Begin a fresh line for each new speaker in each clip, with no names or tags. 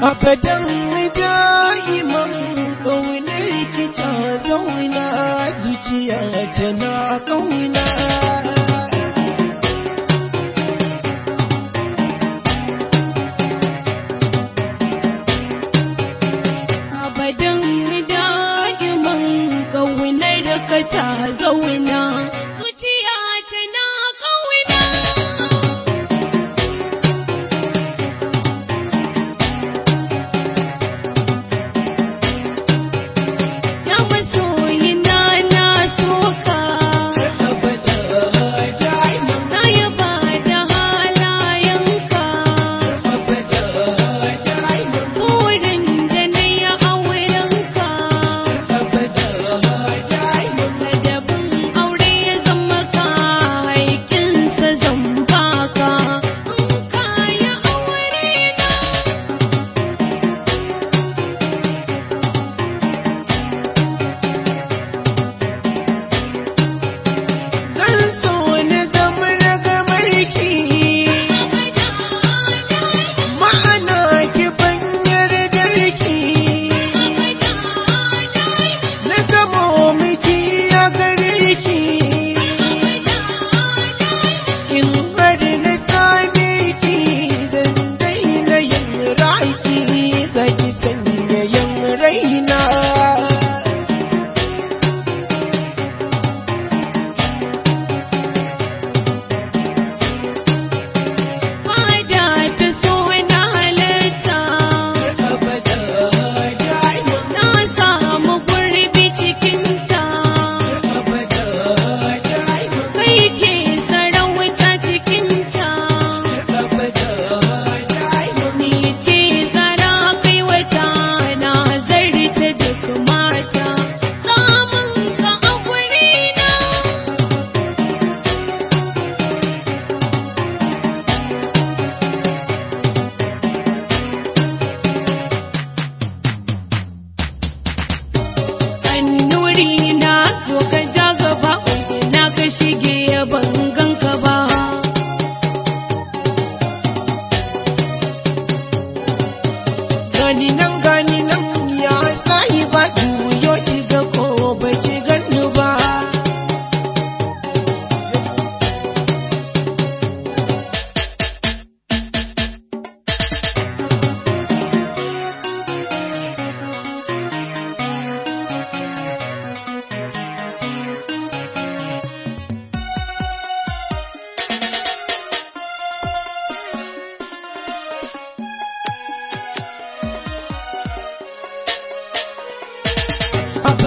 abadan dan da'iman ƙaunar ki ta zauna zuciya tana ƙauna.
Abadan da'iman ƙaunar ka zauna 你
能干
你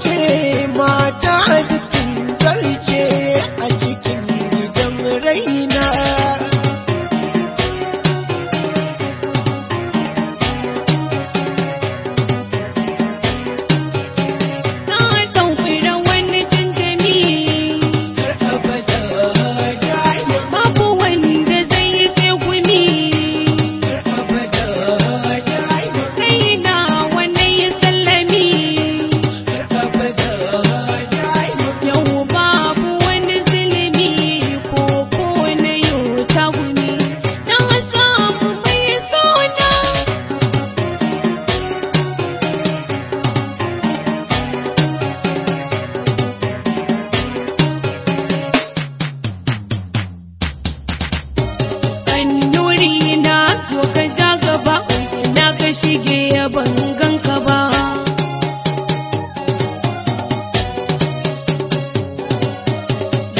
ce mata da tun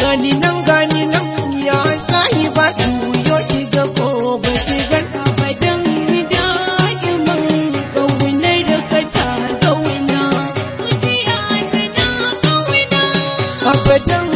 gani nan gani nan. Ya sahi ba yo iga ko ba igan
abadan. Da iman kawuna da kata kawuna kusiya da kawuna.
Abadan